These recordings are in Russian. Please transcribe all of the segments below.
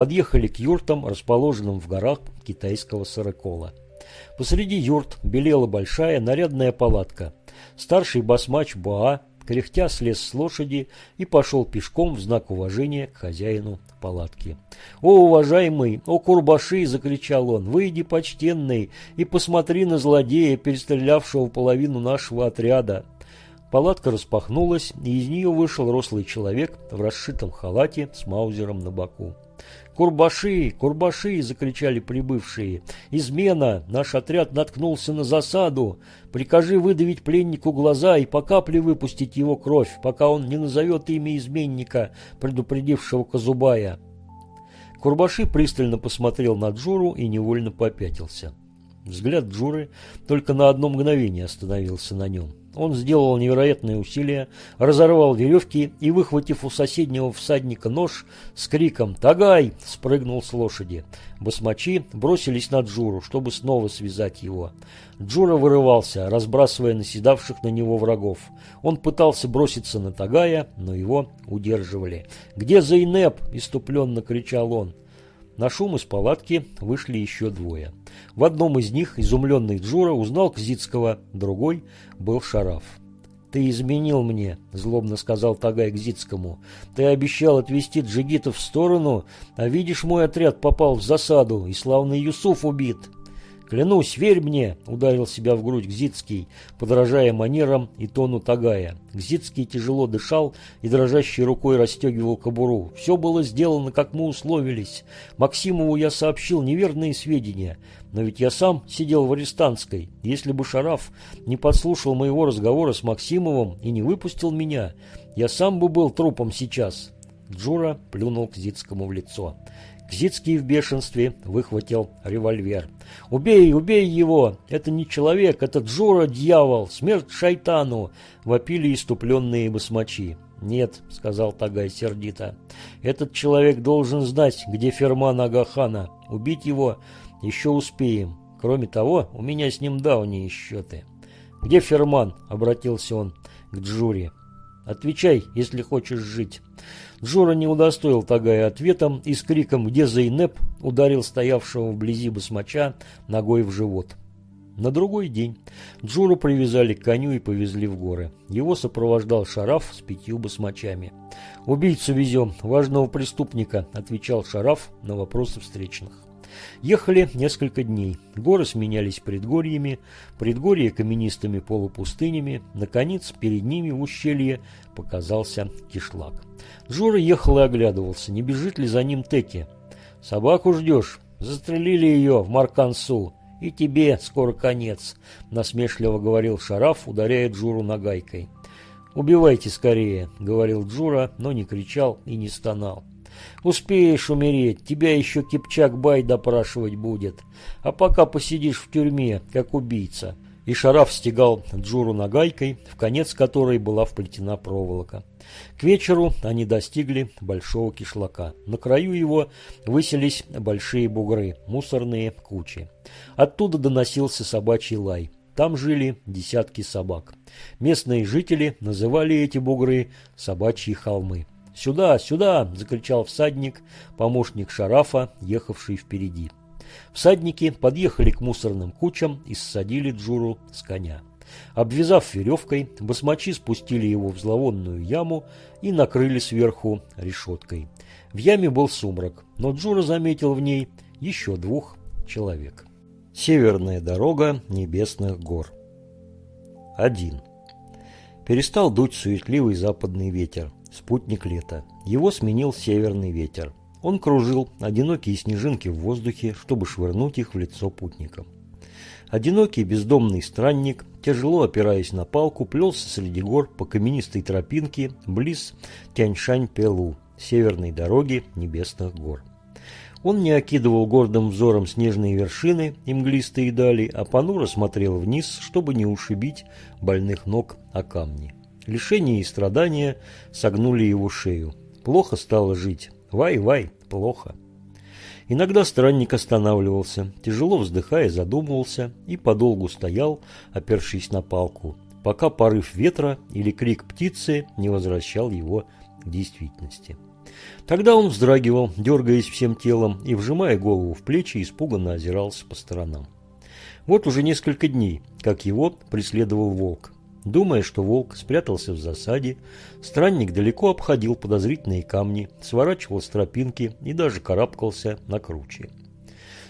подъехали к юртам, расположенным в горах китайского сорокола. Посреди юрт белела большая нарядная палатка. Старший басмач Буа, кряхтя слез с лошади и пошел пешком в знак уважения к хозяину палатки. «О, уважаемый! О, Курбаши!» – закричал он. «Выйди, почтенный, и посмотри на злодея, перестрелявшего половину нашего отряда!» Палатка распахнулась, и из нее вышел рослый человек в расшитом халате с маузером на боку. «Курбаши! Курбаши!» – закричали прибывшие. «Измена! Наш отряд наткнулся на засаду! Прикажи выдавить пленнику глаза и по капле выпустить его кровь, пока он не назовет имя изменника, предупредившего Казубая». Курбаши пристально посмотрел на Джуру и невольно попятился. Взгляд Джуры только на одно мгновение остановился на нем. Он сделал невероятные усилия, разорвал веревки и, выхватив у соседнего всадника нож, с криком «Тагай!» спрыгнул с лошади. Басмачи бросились на Джуру, чтобы снова связать его. Джура вырывался, разбрасывая наседавших на него врагов. Он пытался броситься на Тагая, но его удерживали. «Где Зайнеп?» – иступленно кричал он. На шум из палатки вышли еще двое. В одном из них изумленный Джура узнал Кзицкого, другой был Шараф. «Ты изменил мне», – злобно сказал Тагай Кзицкому. «Ты обещал отвести джигитов в сторону, а видишь, мой отряд попал в засаду, и славный Юсуф убит». «Клянусь, верь мне!» – ударил себя в грудь Гзицкий, подражая манерам и тону Тагая. Гзицкий тяжело дышал и дрожащей рукой расстегивал кобуру. «Все было сделано, как мы условились. Максимову я сообщил неверные сведения, но ведь я сам сидел в арестантской. Если бы Шараф не подслушал моего разговора с Максимовым и не выпустил меня, я сам бы был трупом сейчас». Джура плюнул Кзицкому в лицо. Кзицкий в бешенстве выхватил револьвер. «Убей, убей его! Это не человек, это Джура, дьявол! Смерть шайтану!» – вопили иступленные басмачи. «Нет», – сказал Тагай сердито, – «этот человек должен знать, где Ферман Агахана. Убить его еще успеем. Кроме того, у меня с ним давние счеты». «Где Ферман?» – обратился он к Джуре. «Отвечай, если хочешь жить». Джора не удостоил Тагая ответом и с криком «Где Зейнеп?» ударил стоявшего вблизи басмача ногой в живот. На другой день Джуру привязали к коню и повезли в горы. Его сопровождал Шараф с пятью басмачами. «Убийцу везем, важного преступника», – отвечал Шараф на вопросы встречных. Ехали несколько дней. Горы сменялись предгорьями, предгорья каменистыми полупустынями. Наконец, перед ними в ущелье показался кишлак. Жора ехал и оглядывался, не бежит ли за ним Теки. «Собаку ждешь? Застрелили ее в Маркансу. И тебе скоро конец», – насмешливо говорил Шараф, ударяя Джуру нагайкой. «Убивайте скорее», – говорил Джура, но не кричал и не стонал. Успеешь умереть, тебя еще Кипчак-бай допрашивать будет. А пока посидишь в тюрьме, как убийца». И Шараф стегал Джуру нагайкой, в конец которой была вплетена проволока. К вечеру они достигли большого кишлака. На краю его выселись большие бугры, мусорные кучи. Оттуда доносился собачий лай. Там жили десятки собак. Местные жители называли эти бугры «собачьи холмы». «Сюда, сюда!» – закричал всадник, помощник Шарафа, ехавший впереди. Всадники подъехали к мусорным кучам и ссадили Джуру с коня. Обвязав веревкой, басмачи спустили его в зловонную яму и накрыли сверху решеткой. В яме был сумрак, но Джура заметил в ней еще двух человек. Северная дорога небесных гор. Один. Перестал дуть суетливый западный ветер спутник лета. Его сменил северный ветер. Он кружил одинокие снежинки в воздухе, чтобы швырнуть их в лицо путникам. Одинокий бездомный странник, тяжело опираясь на палку, плелся среди гор по каменистой тропинке близ Тяньшань-Пелу, северной дороги небесных гор. Он не окидывал гордым взором снежные вершины и мглистые дали, а понуро смотрел вниз, чтобы не ушибить больных ног о камни. Лишение и страдания согнули его шею. Плохо стало жить. Вай-вай, плохо. Иногда странник останавливался, тяжело вздыхая, задумывался и подолгу стоял, опершись на палку, пока порыв ветра или крик птицы не возвращал его к действительности. Тогда он вздрагивал, дергаясь всем телом и, вжимая голову в плечи, испуганно озирался по сторонам. Вот уже несколько дней, как его преследовал волк. Думая, что волк спрятался в засаде, странник далеко обходил подозрительные камни, сворачивал с тропинки и даже карабкался на круче.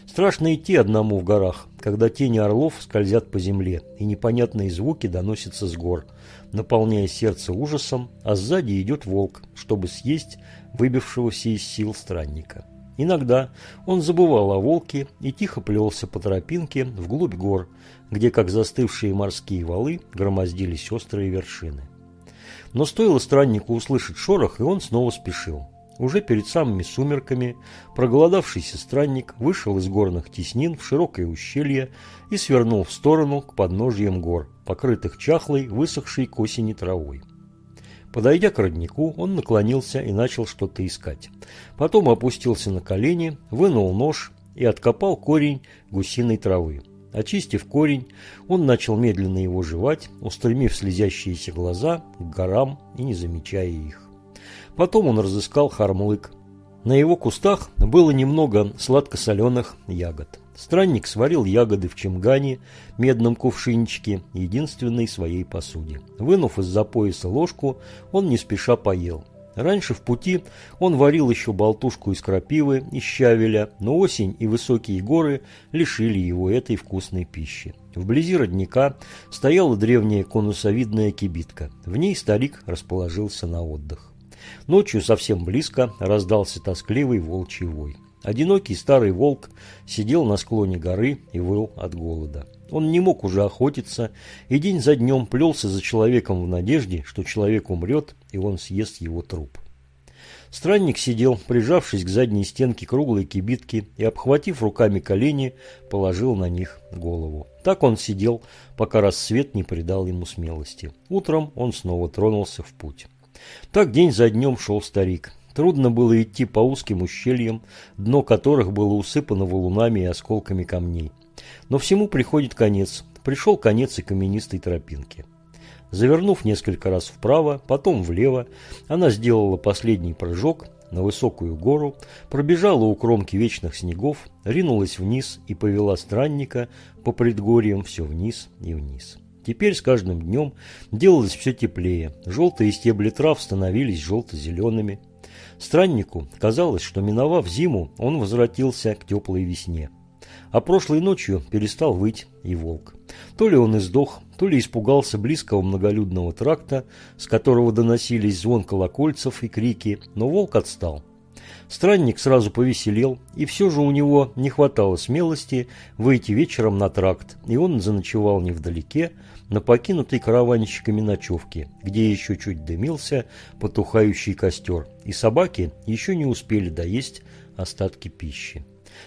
Страшно идти одному в горах, когда тени орлов скользят по земле, и непонятные звуки доносятся с гор, наполняя сердце ужасом, а сзади идет волк, чтобы съесть выбившегося из сил странника. Иногда он забывал о волке и тихо плелся по тропинке вглубь гор, где, как застывшие морские валы, громоздились острые вершины. Но стоило страннику услышать шорох, и он снова спешил. Уже перед самыми сумерками проголодавшийся странник вышел из горных теснин в широкое ущелье и свернул в сторону к подножьям гор, покрытых чахлой, высохшей к осени травой. Подойдя к роднику, он наклонился и начал что-то искать. Потом опустился на колени, вынул нож и откопал корень гусиной травы. Очистив корень, он начал медленно его жевать, устремив слезящиеся глаза к горам и не замечая их. Потом он разыскал хармлык. На его кустах было немного сладко-соленых ягод. Странник сварил ягоды в чемгане, медном кувшинчике, единственной своей посуде. Вынув из-за пояса ложку, он не спеша поел. Раньше в пути он варил еще болтушку из крапивы и щавеля, но осень и высокие горы лишили его этой вкусной пищи. Вблизи родника стояла древняя конусовидная кибитка. В ней старик расположился на отдых. Ночью совсем близко раздался тоскливый волчий вой. Одинокий старый волк сидел на склоне горы и выл от голода. Он не мог уже охотиться и день за днем плелся за человеком в надежде, что человек умрет и он съест его труп. Странник сидел, прижавшись к задней стенке круглой кибитки и, обхватив руками колени, положил на них голову. Так он сидел, пока рассвет не придал ему смелости. Утром он снова тронулся в путь. Так день за днем шел старик. Трудно было идти по узким ущельям, дно которых было усыпано валунами и осколками камней. Но всему приходит конец. Пришел конец и каменистой тропинки. Завернув несколько раз вправо, потом влево, она сделала последний прыжок на высокую гору, пробежала у кромки вечных снегов, ринулась вниз и повела странника по предгорьям все вниз и вниз. Теперь с каждым днем делалось все теплее, желтые стебли трав становились желто-зелеными. Страннику казалось, что миновав зиму, он возвратился к теплой весне. А прошлой ночью перестал выть и волк. То ли он издох, то ли испугался близкого многолюдного тракта, с которого доносились звон колокольцев и крики, но волк отстал. Странник сразу повеселел, и все же у него не хватало смелости выйти вечером на тракт, и он заночевал невдалеке, на покинутой караванщиками ночевке, где еще чуть дымился потухающий костер, и собаки еще не успели доесть остатки пищи.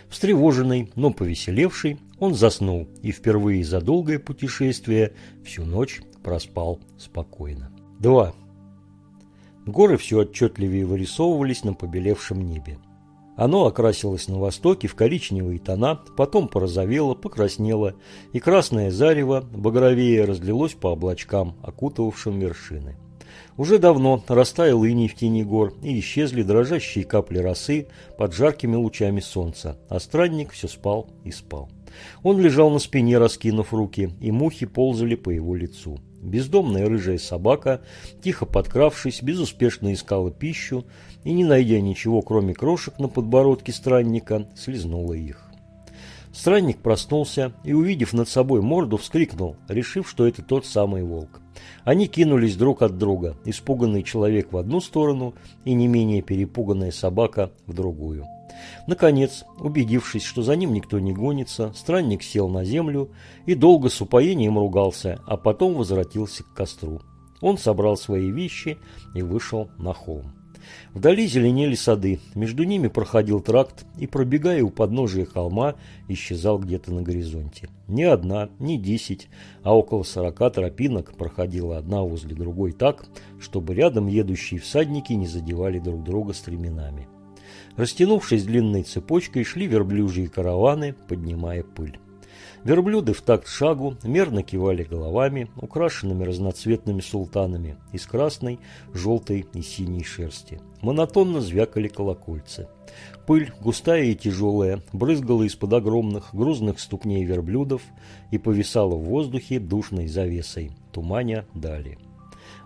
Встревоженный, но повеселевший, он заснул и впервые за долгое путешествие всю ночь проспал спокойно. 2. Горы все отчетливее вырисовывались на побелевшем небе. Оно окрасилось на востоке в коричневые тона, потом порозовело, покраснело, и красное зарево багровее разлилось по облачкам, окутывавшим вершины. Уже давно растаял иней в тени гор, и исчезли дрожащие капли росы под жаркими лучами солнца, а странник все спал и спал. Он лежал на спине, раскинув руки, и мухи ползали по его лицу. Бездомная рыжая собака, тихо подкравшись, безуспешно искала пищу и, не найдя ничего, кроме крошек на подбородке странника, слезнула их. Странник проснулся и, увидев над собой морду, вскрикнул, решив, что это тот самый волк. Они кинулись друг от друга, испуганный человек в одну сторону и не менее перепуганная собака в другую. Наконец, убедившись, что за ним никто не гонится, странник сел на землю и долго с упоением ругался, а потом возвратился к костру. Он собрал свои вещи и вышел на холм. Вдали зеленели сады, между ними проходил тракт и, пробегая у подножия холма, исчезал где-то на горизонте. Не одна, не десять, а около сорока тропинок проходила одна возле другой так, чтобы рядом едущие всадники не задевали друг друга стременами. Растянувшись длинной цепочкой, шли верблюжьи караваны, поднимая пыль. Верблюды в такт шагу мерно кивали головами, украшенными разноцветными султанами из красной, желтой и синей шерсти. Монотонно звякали колокольцы. Пыль, густая и тяжелая, брызгала из-под огромных, грузных ступней верблюдов и повисала в воздухе душной завесой, туманя дали.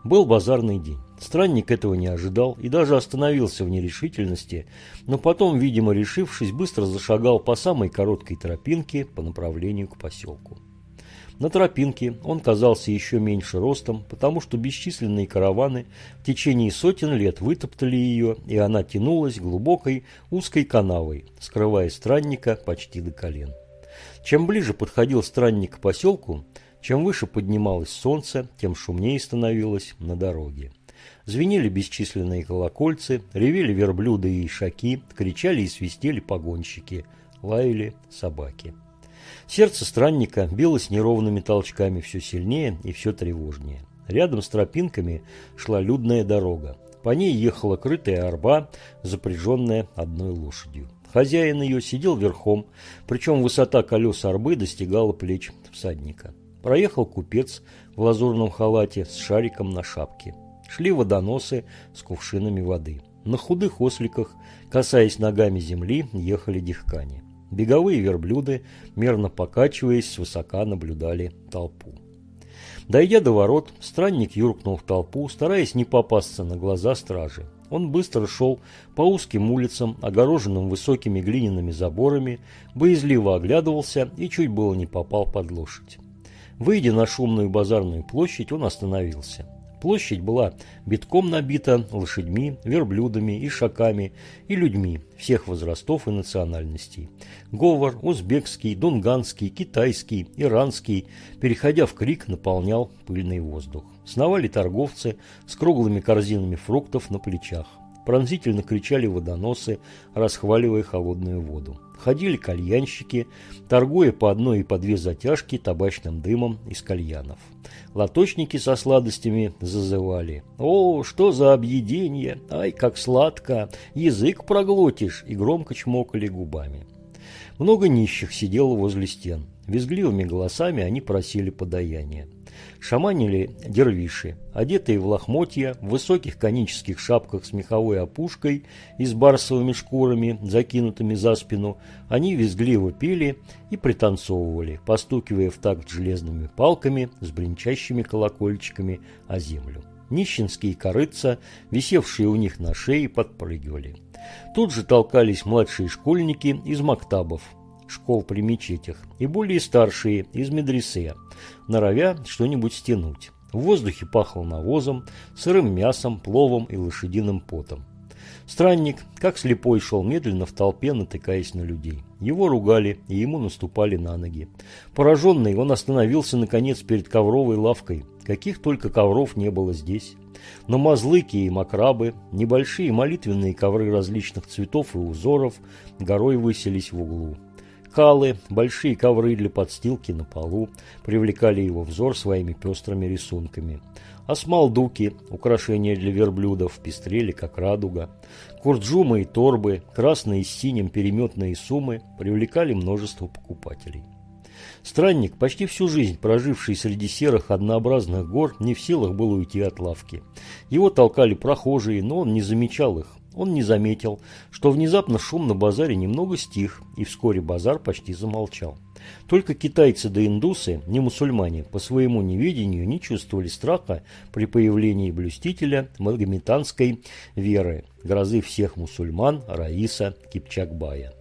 Был базарный день. Странник этого не ожидал и даже остановился в нерешительности, но потом, видимо решившись, быстро зашагал по самой короткой тропинке по направлению к поселку. На тропинке он казался еще меньше ростом, потому что бесчисленные караваны в течение сотен лет вытоптали ее, и она тянулась глубокой узкой канавой, скрывая странника почти до колен. Чем ближе подходил странник к поселку, чем выше поднималось солнце, тем шумнее становилось на дороге. Звенели бесчисленные колокольцы, ревели верблюды и ишаки, кричали и свистели погонщики, лаяли собаки. Сердце странника билось неровными толчками все сильнее и все тревожнее. Рядом с тропинками шла людная дорога. По ней ехала крытая арба, запряженная одной лошадью. Хозяин ее сидел верхом, причем высота колес арбы достигала плеч всадника. Проехал купец в лазурном халате с шариком на шапке. Шли водоносы с кувшинами воды. На худых осликах, касаясь ногами земли, ехали дихкани. Беговые верблюды, мерно покачиваясь, свысока наблюдали толпу. Дойдя до ворот, странник юркнул в толпу, стараясь не попасться на глаза стражи. Он быстро шел по узким улицам, огороженным высокими глиняными заборами, боязливо оглядывался и чуть было не попал под лошадь. Выйдя на шумную базарную площадь, он остановился. Площадь была битком набита лошадьми, верблюдами, ишаками и людьми всех возрастов и национальностей. Говор узбекский, дунганский, китайский, иранский, переходя в крик, наполнял пыльный воздух. Сновали торговцы с круглыми корзинами фруктов на плечах. Пронзительно кричали водоносы, расхваливая холодную воду. Ходили кальянщики, торгуя по одной и по две затяжки табачным дымом из кальянов. Лоточники со сладостями зазывали. «О, что за объедение! Ай, как сладко! Язык проглотишь!» и громко чмокали губами. Много нищих сидело возле стен. Визгливыми голосами они просили подаяния. Шаманили дервиши, одетые в лохмотья, в высоких конических шапках с меховой опушкой и с барсовыми шкурами, закинутыми за спину, они визгливо пели и пританцовывали, постукивая в такт железными палками с бренчащими колокольчиками о землю. Нищенские корыца, висевшие у них на шее, подпрыгивали. Тут же толкались младшие школьники из мактабов, школ при мечетях, и более старшие из медресе, норовя что-нибудь стянуть. В воздухе пахло навозом, сырым мясом, пловом и лошадиным потом. Странник, как слепой, шел медленно в толпе, натыкаясь на людей. Его ругали, и ему наступали на ноги. Пораженный, он остановился, наконец, перед ковровой лавкой. Каких только ковров не было здесь. Но мазлыки и макрабы, небольшие молитвенные ковры различных цветов и узоров горой высились в углу. Калы, большие ковры для подстилки на полу, привлекали его взор своими пестрыми рисунками. А смалдуки, украшения для верблюдов, пестрели, как радуга. Курджумы и торбы, красные с синим переметные суммы, привлекали множество покупателей. Странник, почти всю жизнь проживший среди серых однообразных гор, не в силах был уйти от лавки. Его толкали прохожие, но он не замечал их. Он не заметил, что внезапно шум на базаре немного стих, и вскоре базар почти замолчал. Только китайцы да индусы, не мусульмане, по своему неведению не чувствовали страха при появлении блюстителя магометанской веры, грозы всех мусульман Раиса Кипчакбая.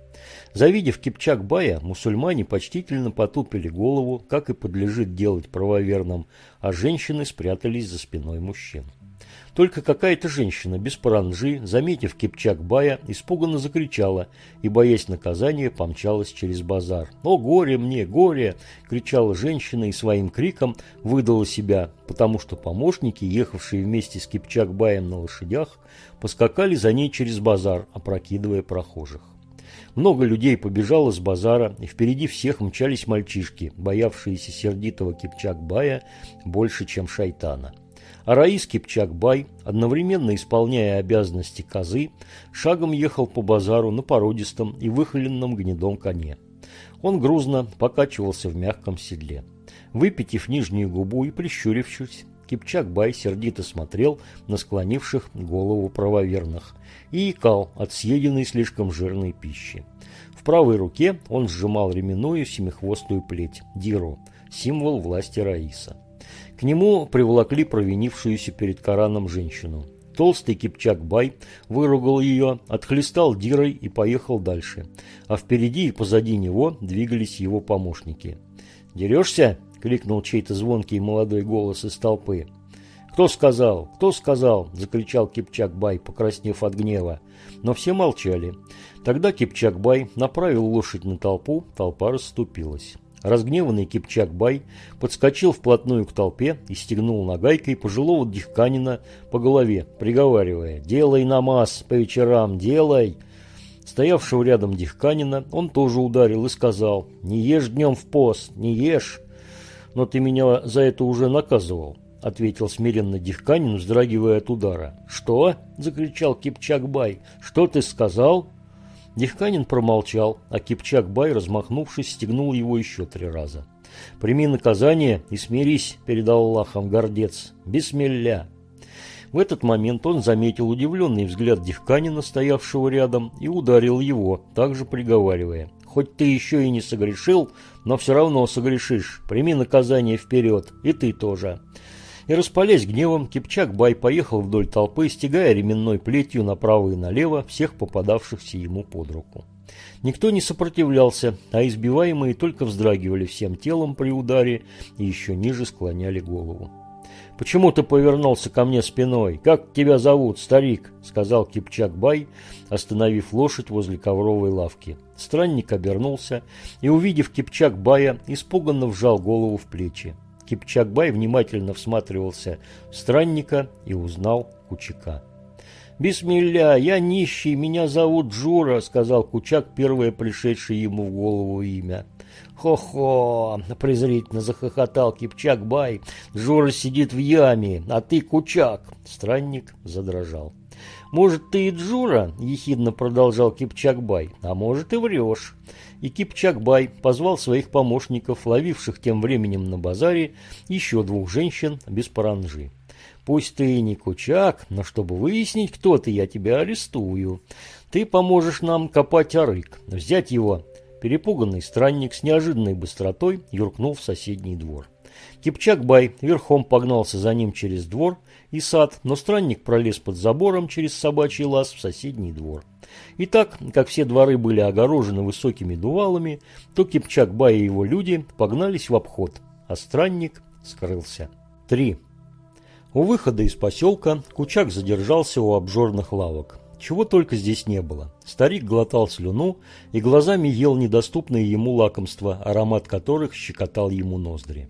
Завидев Кипчакбая, мусульмане почтительно потупили голову, как и подлежит делать правоверным, а женщины спрятались за спиной мужчин. Только какая-то женщина без паранжи, заметив Кипчак Бая, испуганно закричала и, боясь наказания, помчалась через базар. «О, горе мне, горе!» – кричала женщина и своим криком выдала себя, потому что помощники, ехавшие вместе с Кипчак Баем на лошадях, поскакали за ней через базар, опрокидывая прохожих. Много людей побежало с базара, и впереди всех мчались мальчишки, боявшиеся сердитого Кипчак-бая больше, чем шайтана. А Раис Кипчак-бай, одновременно исполняя обязанности козы, шагом ехал по базару на породистом и выхоленном гнедом коне. Он грузно покачивался в мягком седле. Выпитив нижнюю губу и прищурившись, Кипчак-бай сердито смотрел на склонивших голову правоверных и икал от съеденной слишком жирной пищи. В правой руке он сжимал ременную семихвостую плеть – диру, символ власти Раиса. К нему приволокли провинившуюся перед Кораном женщину. Толстый Кипчак-бай выругал ее, отхлестал дирой и поехал дальше, а впереди и позади него двигались его помощники. «Дерешься?» – крикнул чей-то звонкий молодой голос из толпы. «Кто сказал? Кто сказал?» – закричал Кипчак-бай, покраснев от гнева. Но все молчали. Тогда Кипчак-бай направил лошадь на толпу, толпа расступилась. Разгневанный Кипчак-бай подскочил вплотную к толпе и стегнул нагайкой пожилого дихканина по голове, приговаривая «Делай намаз по вечерам, делай!» Стоявшего рядом дихканина он тоже ударил и сказал «Не ешь днем в пост, не ешь!» «Но ты меня за это уже наказывал», — ответил смиренно Дихканин, вздрагивая от удара. «Что?» — закричал Кипчак-бай. «Что ты сказал?» Дихканин промолчал, а Кипчак-бай, размахнувшись, стегнул его еще три раза. «Прими наказание и смирись перед Аллахом, гордец! Бисмилля!» В этот момент он заметил удивленный взгляд Дихканина, стоявшего рядом, и ударил его, также приговаривая. Хоть ты еще и не согрешил, но все равно согрешишь. Прими наказание вперед, и ты тоже. И распалясь гневом, Кипчак-бай поехал вдоль толпы, стягая ременной плетью направо и налево всех попадавшихся ему под руку. Никто не сопротивлялся, а избиваемые только вздрагивали всем телом при ударе и еще ниже склоняли голову. «Почему ты повернулся ко мне спиной? Как тебя зовут, старик?» – сказал Кипчак-бай, остановив лошадь возле ковровой лавки. Странник обернулся и, увидев Кипчак-бая, испуганно вжал голову в плечи. Кипчак-бай внимательно всматривался в странника и узнал Кучака. «Бисмилля, я нищий, меня зовут Джура», — сказал Кучак, первое пришедшее ему в голову имя. «Хо-хо!» – презрительно захохотал Кипчак-бай. «Джура сидит в яме, а ты Кучак!» Странник задрожал. «Может, ты и Джура?» – ехидно продолжал Кипчак-бай. «А может, и врешь». И Кипчак-бай позвал своих помощников, ловивших тем временем на базаре, еще двух женщин без паранжи. «Пусть ты и не Кучак, но чтобы выяснить, кто ты, я тебя арестую. Ты поможешь нам копать арык, взять его Перепуганный странник с неожиданной быстротой юркнул в соседний двор. Кипчак-бай верхом погнался за ним через двор и сад, но странник пролез под забором через собачий лаз в соседний двор. И так, как все дворы были огорожены высокими дувалами, то Кипчак-бай и его люди погнались в обход, а странник скрылся. 3. У выхода из поселка Кучак задержался у обжорных лавок. Чего только здесь не было. Старик глотал слюну и глазами ел недоступные ему лакомства, аромат которых щекотал ему ноздри.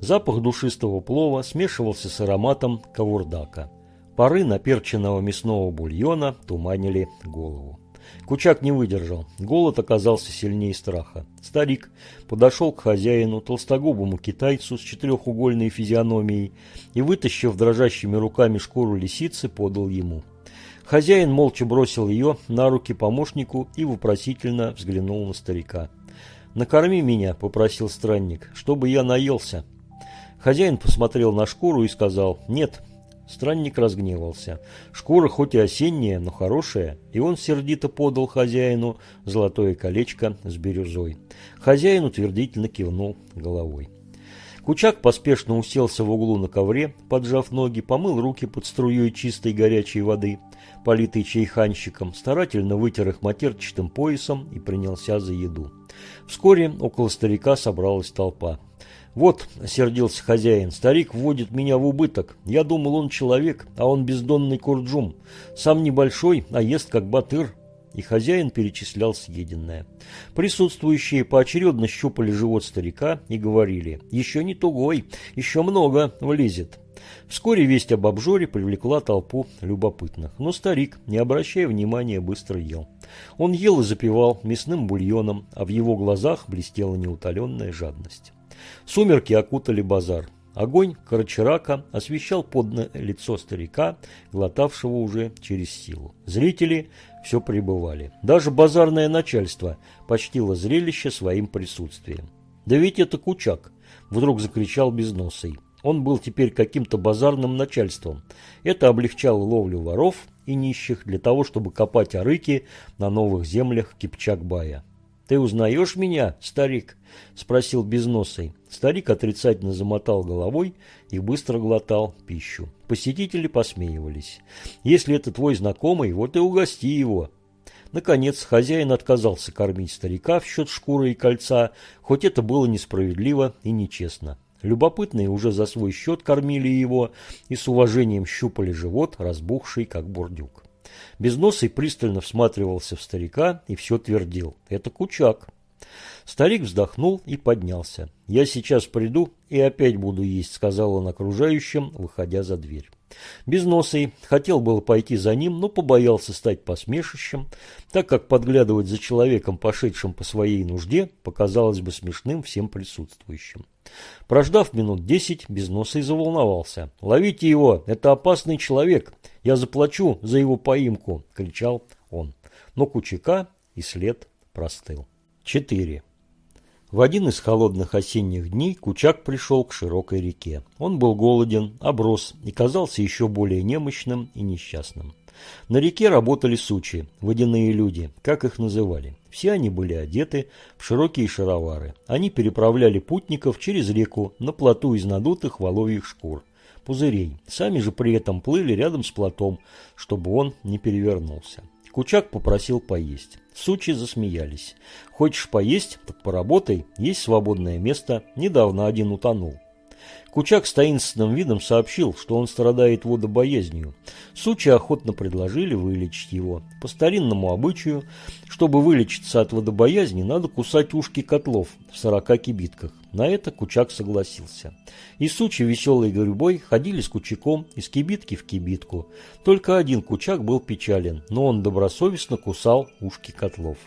Запах душистого плова смешивался с ароматом кавурдака. Пары наперченного мясного бульона туманили голову. Кучак не выдержал. Голод оказался сильнее страха. Старик подошел к хозяину, толстогубому китайцу с четырехугольной физиономией и, вытащив дрожащими руками шкуру лисицы, подал ему. Хозяин молча бросил ее на руки помощнику и вопросительно взглянул на старика. «Накорми меня», — попросил странник, — «чтобы я наелся». Хозяин посмотрел на шкуру и сказал «нет». Странник разгневался. Шкура хоть и осенняя, но хорошая, и он сердито подал хозяину золотое колечко с бирюзой. Хозяин утвердительно кивнул головой. Кучак поспешно уселся в углу на ковре, поджав ноги, помыл руки под струей чистой горячей воды политый чайханщиком, старательно вытер их матерчатым поясом и принялся за еду. Вскоре около старика собралась толпа. «Вот», — сердился хозяин, — «старик вводит меня в убыток. Я думал, он человек, а он бездонный курджум. Сам небольшой, а ест как батыр». И хозяин перечислял съеденное. Присутствующие поочередно щупали живот старика и говорили, «Еще не тугой, еще много влезет». Вскоре весть об обжоре привлекла толпу любопытных, но старик, не обращая внимания, быстро ел. Он ел и запивал мясным бульоном, а в его глазах блестела неутоленная жадность. Сумерки окутали базар. Огонь Карачарака освещал подное лицо старика, глотавшего уже через силу. Зрители все пребывали. Даже базарное начальство почтило зрелище своим присутствием. «Да ведь это Кучак!» – вдруг закричал Безносый. Он был теперь каким-то базарным начальством. Это облегчало ловлю воров и нищих для того, чтобы копать арыки на новых землях Кипчакбая. «Ты узнаешь меня, старик?» – спросил Безносый. Старик отрицательно замотал головой и быстро глотал пищу. Посетители посмеивались. «Если это твой знакомый, вот и угости его». Наконец, хозяин отказался кормить старика в счет шкуры и кольца, хоть это было несправедливо и нечестно. Любопытные уже за свой счет кормили его и с уважением щупали живот, разбухший, как бурдюк. Безносый пристально всматривался в старика и все твердил. «Это Кучак». Старик вздохнул и поднялся. «Я сейчас приду и опять буду есть», — сказал он окружающим, выходя за дверь. Безносый хотел было пойти за ним, но побоялся стать посмешищем, так как подглядывать за человеком, пошедшим по своей нужде, показалось бы смешным всем присутствующим. Прождав минут десять, Безносый заволновался. «Ловите его! Это опасный человек! Я заплачу за его поимку!» – кричал он. Но Кучака и след простыл. 4. В один из холодных осенних дней Кучак пришел к широкой реке. Он был голоден, оброс и казался еще более немощным и несчастным. На реке работали сучи, водяные люди, как их называли. Все они были одеты в широкие шаровары. Они переправляли путников через реку на плоту из надутых воловьих шкур, пузырей. Сами же при этом плыли рядом с плотом, чтобы он не перевернулся. Кучак попросил поесть. Сучи засмеялись. Хочешь поесть, так поработай, есть свободное место, недавно один утонул. Кучак с таинственным видом сообщил, что он страдает водобоязнью. Сучи охотно предложили вылечить его. По старинному обычаю, чтобы вылечиться от водобоязни, надо кусать ушки котлов в сорока кибитках. На это Кучак согласился. И сучи веселой гурьбой ходили с Кучаком из кибитки в кибитку. Только один Кучак был печален, но он добросовестно кусал ушки котлов.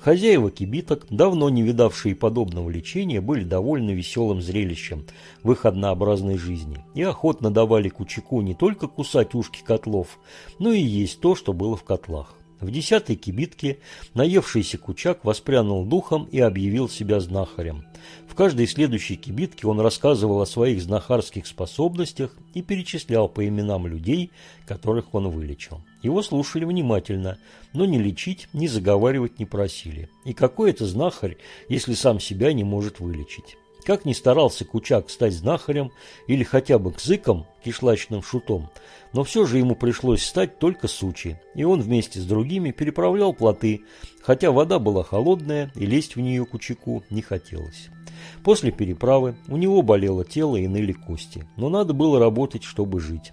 Хозяева кибиток, давно не видавшие подобного лечения, были довольны веселым зрелищем в их однообразной жизни и охотно давали Кучаку не только кусать ушки котлов, но и есть то, что было в котлах. В десятой кибитке наевшийся Кучак воспрянул духом и объявил себя знахарем. В каждой следующей кибитке он рассказывал о своих знахарских способностях и перечислял по именам людей, которых он вылечил. Его слушали внимательно, но ни лечить, ни заговаривать не просили. И какой это знахарь, если сам себя не может вылечить? Как ни старался Кучак стать знахарем или хотя бы кзыком, кишлачным шутом, но все же ему пришлось стать только сучи, и он вместе с другими переправлял плоты, хотя вода была холодная и лезть в нее Кучаку не хотелось. После переправы у него болело тело и ныли кости, но надо было работать, чтобы жить.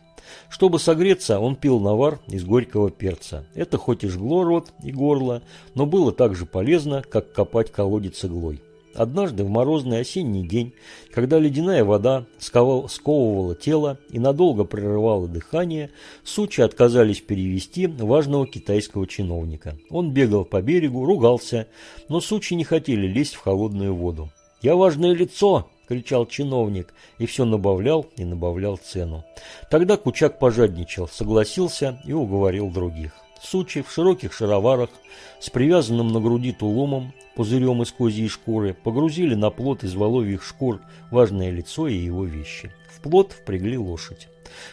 Чтобы согреться, он пил навар из горького перца. Это хоть и жгло рот и горло, но было так же полезно, как копать колодец иглой. Однажды в морозный осенний день, когда ледяная вода сковывала тело и надолго прерывала дыхание, сучи отказались перевести важного китайского чиновника. Он бегал по берегу, ругался, но сучи не хотели лезть в холодную воду. «Я важное лицо!» – кричал чиновник, и все набавлял и набавлял цену. Тогда Кучак пожадничал, согласился и уговорил других. Сучи в широких шароварах с привязанным на груди тулумом, пузырем из козьей шкуры, погрузили на плот из воловьих шкур важное лицо и его вещи. В плот впрягли лошадь.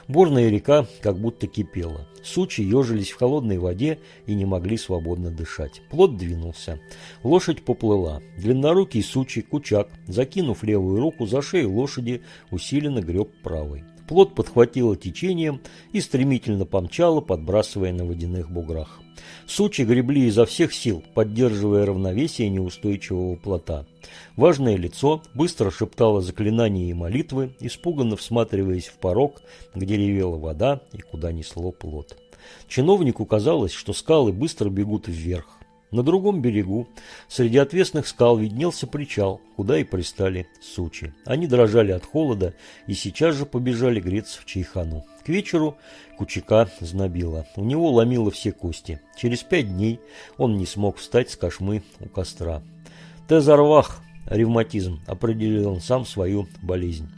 Борная река как будто кипела. Сучи ежились в холодной воде и не могли свободно дышать. Плот двинулся. Лошадь поплыла. Длиннорукий сучий кучак, закинув левую руку за шею лошади, усиленно греб правой. Плот подхватило течением и стремительно помчало, подбрасывая на водяных буграх. Сучи гребли изо всех сил, поддерживая равновесие неустойчивого плота. Важное лицо быстро шептало заклинания и молитвы, испуганно всматриваясь в порог, где ревела вода и куда несло плот. Чиновнику казалось, что скалы быстро бегут вверх. На другом берегу, среди отвесных скал, виднелся причал, куда и пристали сучи. Они дрожали от холода и сейчас же побежали греться в Чайхану. К вечеру Кучака знобило. У него ломило все кости. Через пять дней он не смог встать с кошмы у костра. «Тезарвах!» ревматизм, определил он сам свою болезнь.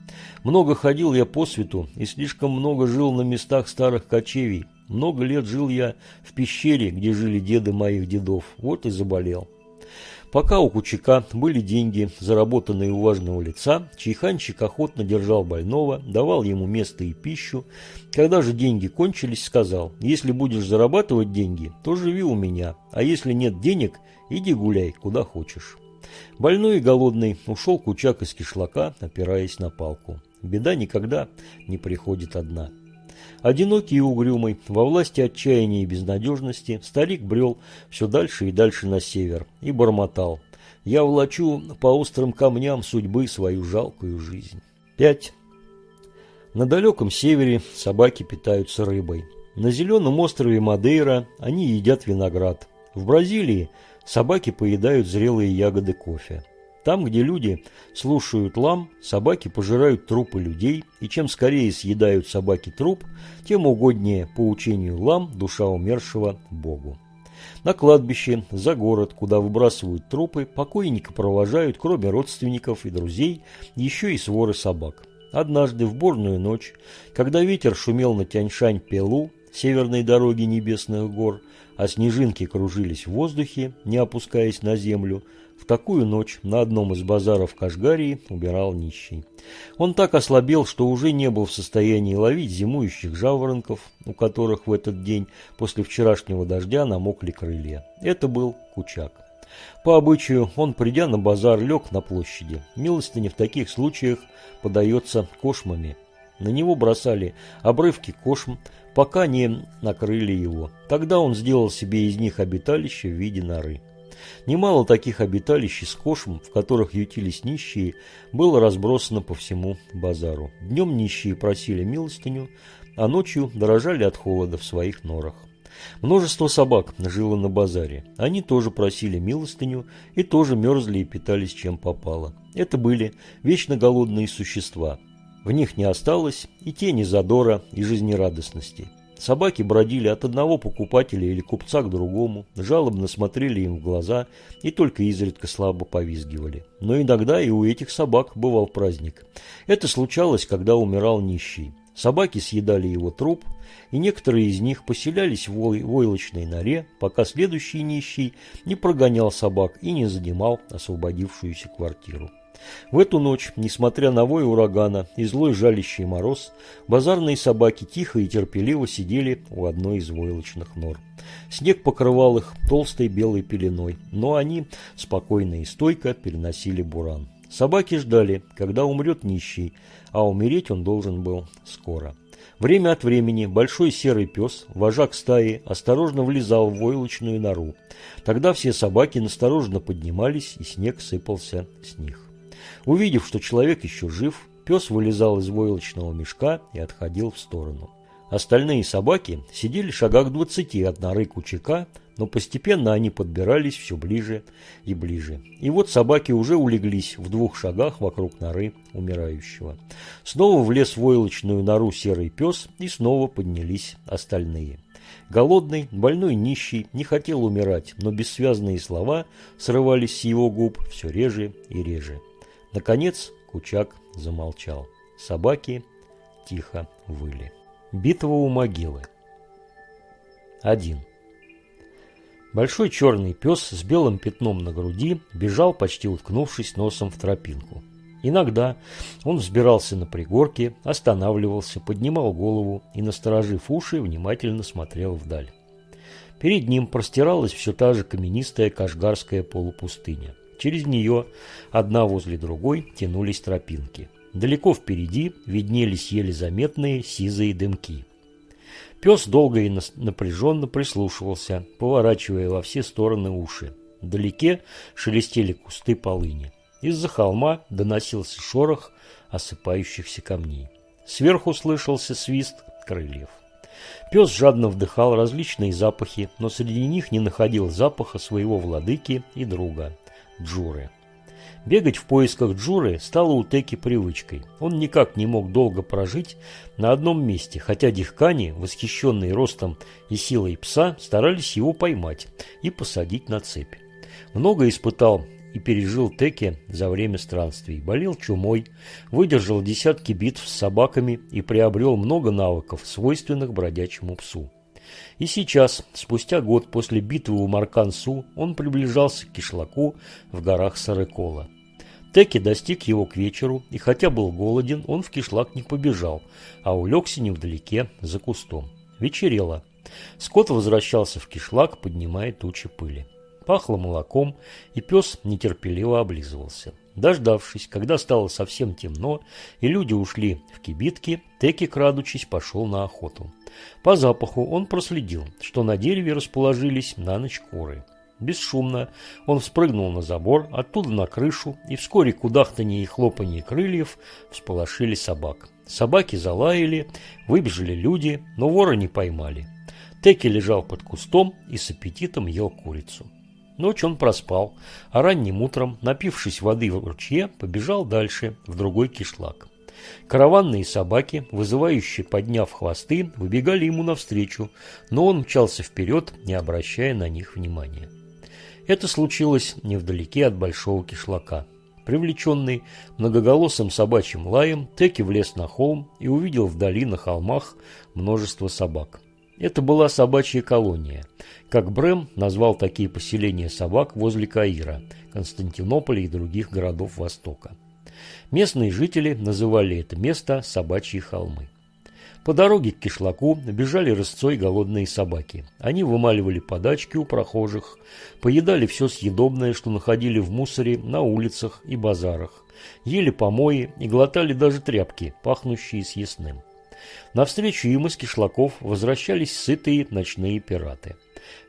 Много ходил я по свету и слишком много жил на местах старых кочевий. Много лет жил я в пещере, где жили деды моих дедов. Вот и заболел. Пока у Кучака были деньги, заработанные у важного лица, чайханчик охотно держал больного, давал ему место и пищу. Когда же деньги кончились, сказал, если будешь зарабатывать деньги, то живи у меня, а если нет денег, иди гуляй, куда хочешь. Больной и голодный ушел Кучак из кишлака, опираясь на палку. Беда никогда не приходит одна. Одинокий и угрюмый, во власти отчаяния и безнадежности, старик брел все дальше и дальше на север и бормотал. «Я влачу по острым камням судьбы свою жалкую жизнь». 5. На далеком севере собаки питаются рыбой. На зеленом острове Мадейра они едят виноград. В Бразилии собаки поедают зрелые ягоды кофе. Там, где люди слушают лам, собаки пожирают трупы людей, и чем скорее съедают собаки труп, тем угоднее по учению лам душа умершего Богу. На кладбище, за город, куда выбрасывают трупы, покойника провожают, кроме родственников и друзей, еще и своры собак. Однажды в бурную ночь, когда ветер шумел на Тяньшань-Пелу, северной дороге небесных гор, а снежинки кружились в воздухе, не опускаясь на землю, в такую ночь на одном из базаров Кашгарии убирал нищий. Он так ослабел, что уже не был в состоянии ловить зимующих жаворонков, у которых в этот день после вчерашнего дождя намокли крылья. Это был Кучак. По обычаю, он, придя на базар, лег на площади. Милостыня в таких случаях подается кошмами. На него бросали обрывки кошм, пока не накрыли его. Тогда он сделал себе из них обиталище в виде норы. Немало таких обиталищ с кошм, в которых ютились нищие, было разбросано по всему базару. Днем нищие просили милостыню, а ночью дорожали от холода в своих норах. Множество собак жило на базаре. Они тоже просили милостыню и тоже мерзли и питались чем попало. Это были вечно голодные существа. В них не осталось и тени задора и жизнерадостности. Собаки бродили от одного покупателя или купца к другому, жалобно смотрели им в глаза и только изредка слабо повизгивали. Но иногда и у этих собак бывал праздник. Это случалось, когда умирал нищий. Собаки съедали его труп, и некоторые из них поселялись в войлочной норе, пока следующий нищий не прогонял собак и не занимал освободившуюся квартиру. В эту ночь, несмотря на вой урагана и злой жалящий мороз, базарные собаки тихо и терпеливо сидели у одной из войлочных нор. Снег покрывал их толстой белой пеленой, но они спокойно и стойко переносили буран. Собаки ждали, когда умрет нищий, а умереть он должен был скоро. Время от времени большой серый пес, вожак стаи, осторожно влезал в войлочную нору. Тогда все собаки настороженно поднимались, и снег сыпался с них. Увидев, что человек еще жив, пес вылезал из войлочного мешка и отходил в сторону. Остальные собаки сидели в шагах двадцати от норы Кучака, но постепенно они подбирались все ближе и ближе. И вот собаки уже улеглись в двух шагах вокруг норы умирающего. Снова влез в войлочную нору серый пес, и снова поднялись остальные. Голодный, больной, нищий, не хотел умирать, но бессвязные слова срывались с его губ все реже и реже. Наконец Кучак замолчал. Собаки тихо выли. Битва у могилы. Один. Большой черный пес с белым пятном на груди бежал, почти уткнувшись носом в тропинку. Иногда он взбирался на пригорке, останавливался, поднимал голову и, насторожив уши, внимательно смотрел вдаль. Перед ним простиралась все та же каменистая кашгарская полупустыня. Через нее, одна возле другой, тянулись тропинки. Далеко впереди виднелись еле заметные сизые дымки. Пес долго и напряженно прислушивался, поворачивая во все стороны уши. Вдалеке шелестели кусты полыни. Из-за холма доносился шорох осыпающихся камней. Сверху слышался свист крыльев. Пес жадно вдыхал различные запахи, но среди них не находил запаха своего владыки и друга. Джуры. Бегать в поисках Джуры стало у Теки привычкой. Он никак не мог долго прожить на одном месте, хотя дихкани, восхищенные ростом и силой пса, старались его поймать и посадить на цепь. Много испытал и пережил Теке за время странствий. Болел чумой, выдержал десятки битв с собаками и приобрел много навыков, свойственных бродячему псу. И сейчас, спустя год после битвы у Маркансу, он приближался к кишлаку в горах Сарыкола. Теки достиг его к вечеру, и хотя был голоден, он в кишлак не побежал, а улегся невдалеке за кустом. Вечерело. Скот возвращался в кишлак, поднимая тучи пыли. Пахло молоком, и пес нетерпеливо облизывался. Дождавшись, когда стало совсем темно, и люди ушли в кибитки, Теки, крадучись, пошел на охоту. По запаху он проследил, что на дереве расположились на ночь куры. Бесшумно он спрыгнул на забор, оттуда на крышу, и вскоре кудахтанье и хлопанье крыльев всполошили собак. Собаки залаяли, выбежали люди, но вора не поймали. Теки лежал под кустом и с аппетитом ел курицу. Ночь он проспал, а ранним утром, напившись воды в ручье, побежал дальше, в другой кишлак. Караванные собаки, вызывающие, подняв хвосты, выбегали ему навстречу, но он мчался вперед, не обращая на них внимания. Это случилось невдалеке от большого кишлака. Привлеченный многоголосым собачьим лаем, Теки влез на холм и увидел вдали на холмах множество собак. Это была собачья колония. Как Брэм назвал такие поселения собак возле Каира, Константинополя и других городов Востока. Местные жители называли это место Собачьи холмы. По дороге к кишлаку бежали рысцой голодные собаки. Они вымаливали подачки у прохожих, поедали все съедобное, что находили в мусоре на улицах и базарах, ели помои и глотали даже тряпки, пахнущие съестным. Навстречу им из кишлаков возвращались сытые ночные пираты.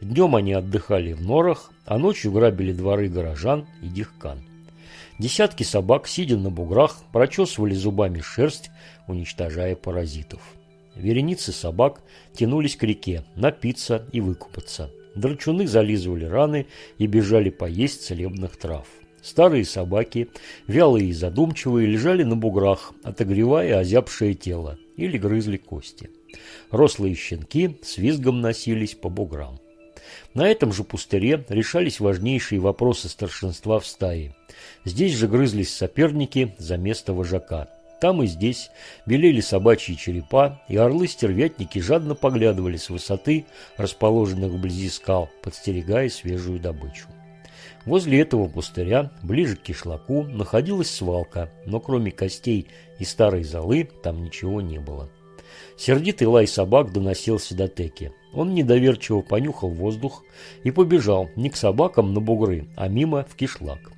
Днем они отдыхали в норах, а ночью грабили дворы горожан и дихкан. Десятки собак, сидя на буграх, прочесывали зубами шерсть, уничтожая паразитов. Вереницы собак тянулись к реке, напиться и выкупаться. Драчуны зализывали раны и бежали поесть целебных трав. Старые собаки, вялые и задумчивые, лежали на буграх, отогревая озябшее тело, или грызли кости. Рослые щенки с визгом носились по буграм. На этом же пустыре решались важнейшие вопросы старшинства в стае. Здесь же грызлись соперники за место вожака. Там и здесь белели собачьи черепа, и орлы-стервятники жадно поглядывали с высоты, расположенных вблизи скал, подстерегая свежую добычу. Возле этого пустыря, ближе к кишлаку, находилась свалка, но кроме костей и старой золы там ничего не было. Сердитый лай собак доносился до Теки. Он недоверчиво понюхал воздух и побежал не к собакам на бугры, а мимо в кишлак.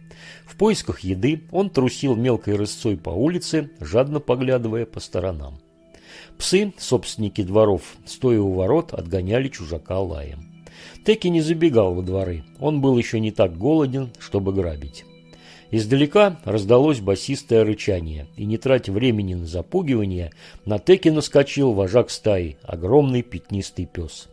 В поисках еды он трусил мелкой рысцой по улице, жадно поглядывая по сторонам. Псы, собственники дворов, стоя у ворот, отгоняли чужака лаем. Теки не забегал во дворы, он был еще не так голоден, чтобы грабить. Издалека раздалось басистое рычание, и не тратя времени на запугивание, на Теки наскочил вожак стаи, огромный пятнистый пес.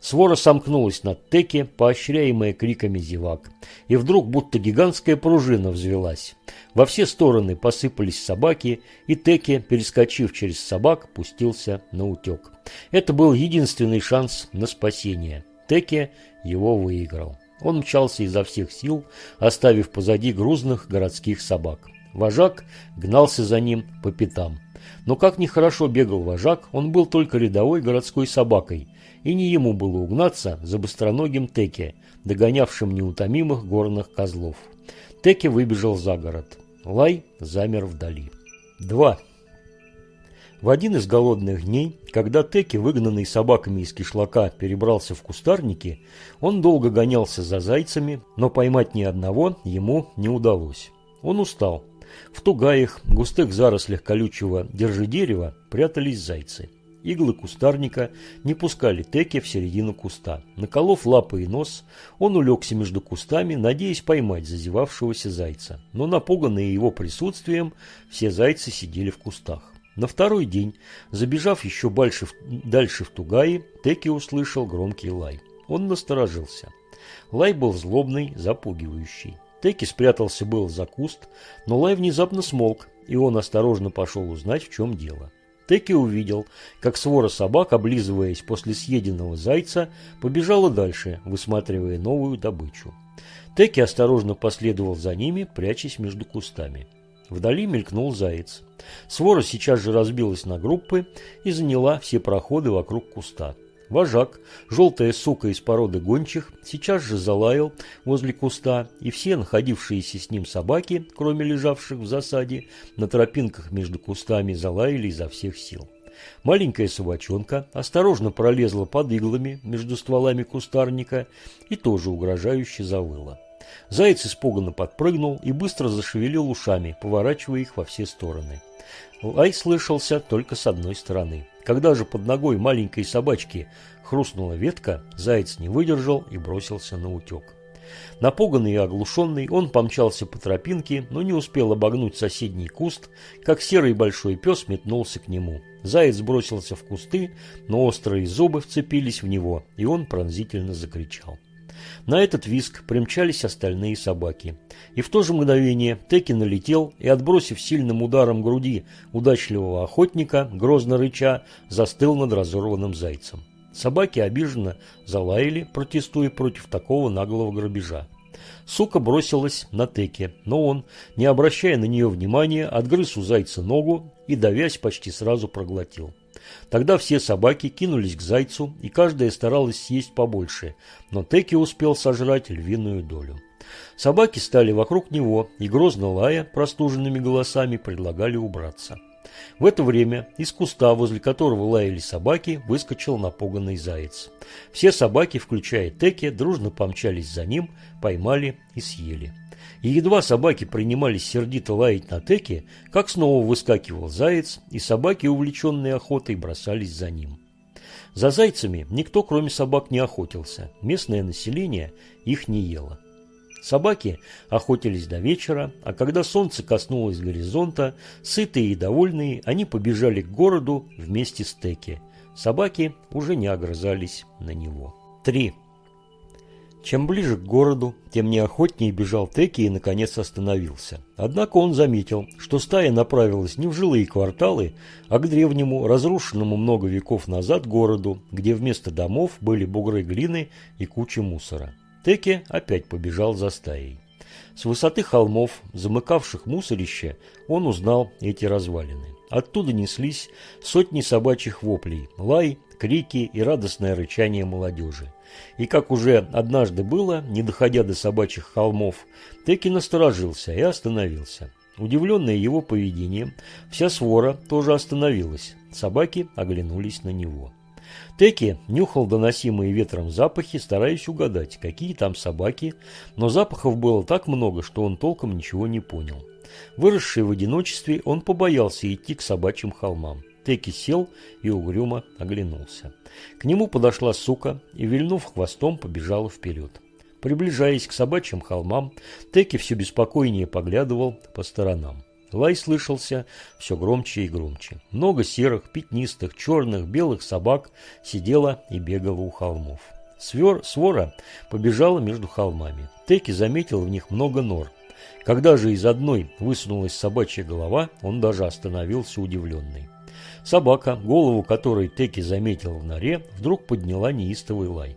Свора сомкнулась над Теки, поощряемая криками зевак. И вдруг будто гигантская пружина взвелась. Во все стороны посыпались собаки, и Теки, перескочив через собак, пустился на утек. Это был единственный шанс на спасение. Теки его выиграл. Он мчался изо всех сил, оставив позади грузных городских собак. Вожак гнался за ним по пятам. Но как нехорошо бегал вожак, он был только рядовой городской собакой, и не ему было угнаться за быстроногим Теке, догонявшим неутомимых горных козлов. Теке выбежал за город. Лай замер вдали. 2. В один из голодных дней, когда Теки, выгнанный собаками из кишлака, перебрался в кустарники, он долго гонялся за зайцами, но поймать ни одного ему не удалось. Он устал. В тугаях, густых зарослях колючего держи дерева прятались зайцы. Иглы кустарника не пускали Теки в середину куста. Наколов лапы и нос, он улегся между кустами, надеясь поймать зазевавшегося зайца. Но напуганные его присутствием, все зайцы сидели в кустах. На второй день, забежав еще дальше, дальше в Тугаи, Теки услышал громкий лай. Он насторожился. Лай был злобный, запугивающий. Теки спрятался был за куст, но лай внезапно смолк, и он осторожно пошел узнать, в чем дело. Теки увидел, как свора собак, облизываясь после съеденного зайца, побежала дальше, высматривая новую добычу. Теки осторожно последовал за ними, прячась между кустами. Вдали мелькнул заяц. Свора сейчас же разбилась на группы и заняла все проходы вокруг куста. Вожак, желтая сука из породы гончих, сейчас же залаял возле куста, и все находившиеся с ним собаки, кроме лежавших в засаде, на тропинках между кустами залаяли изо всех сил. Маленькая собачонка осторожно пролезла под иглами между стволами кустарника и тоже угрожающе завыла. Заяц испуганно подпрыгнул и быстро зашевелил ушами, поворачивая их во все стороны. Лай слышался только с одной стороны. Когда же под ногой маленькой собачки хрустнула ветка, заяц не выдержал и бросился на утек. Напуганный и оглушенный, он помчался по тропинке, но не успел обогнуть соседний куст, как серый большой пес метнулся к нему. Заяц бросился в кусты, но острые зубы вцепились в него, и он пронзительно закричал. На этот виск примчались остальные собаки. И в то же мгновение Теки налетел и, отбросив сильным ударом груди удачливого охотника, грозно рыча, застыл над разорванным зайцем. Собаки обиженно залаяли, протестуя против такого наглого грабежа. Сука бросилась на Теке, но он, не обращая на нее внимания, отгрыз у зайца ногу и, давясь, почти сразу проглотил. Тогда все собаки кинулись к зайцу, и каждая старалась съесть побольше, но Теки успел сожрать львиную долю. Собаки стали вокруг него и, грозно лая, простуженными голосами предлагали убраться. В это время из куста, возле которого лаяли собаки, выскочил напуганный заяц. Все собаки, включая Теки, дружно помчались за ним, поймали и съели. И едва собаки принимались сердито лаять на Теке, как снова выскакивал заяц, и собаки, увлеченные охотой, бросались за ним. За зайцами никто, кроме собак, не охотился. Местное население их не ело. Собаки охотились до вечера, а когда солнце коснулось горизонта, сытые и довольные, они побежали к городу вместе с Теки. Собаки уже не огрызались на него. 3. Чем ближе к городу, тем неохотнее бежал Теки и, наконец, остановился. Однако он заметил, что стая направилась не в жилые кварталы, а к древнему, разрушенному много веков назад городу, где вместо домов были бугры глины и куча мусора. Теки опять побежал за стаей. С высоты холмов, замыкавших мусорище, он узнал эти развалины. Оттуда неслись сотни собачьих воплей, лай, крики и радостное рычание молодежи. И как уже однажды было, не доходя до собачьих холмов, Теки насторожился и остановился. Удивленная его поведением, вся свора тоже остановилась. Собаки оглянулись на него. Теки нюхал доносимые ветром запахи, стараясь угадать, какие там собаки, но запахов было так много, что он толком ничего не понял. Выросший в одиночестве, он побоялся идти к собачьим холмам. Теки сел и угрюмо оглянулся. К нему подошла сука и, вильнув хвостом, побежала вперед. Приближаясь к собачьим холмам, Теки все беспокойнее поглядывал по сторонам. Лай слышался все громче и громче. Много серых, пятнистых, черных, белых собак сидела и бегала у холмов. Свер, свора побежала между холмами. Теки заметил в них много нор. Когда же из одной высунулась собачья голова, он даже остановился удивленный. Собака, голову которой Теки заметил в норе, вдруг подняла неистовый лай.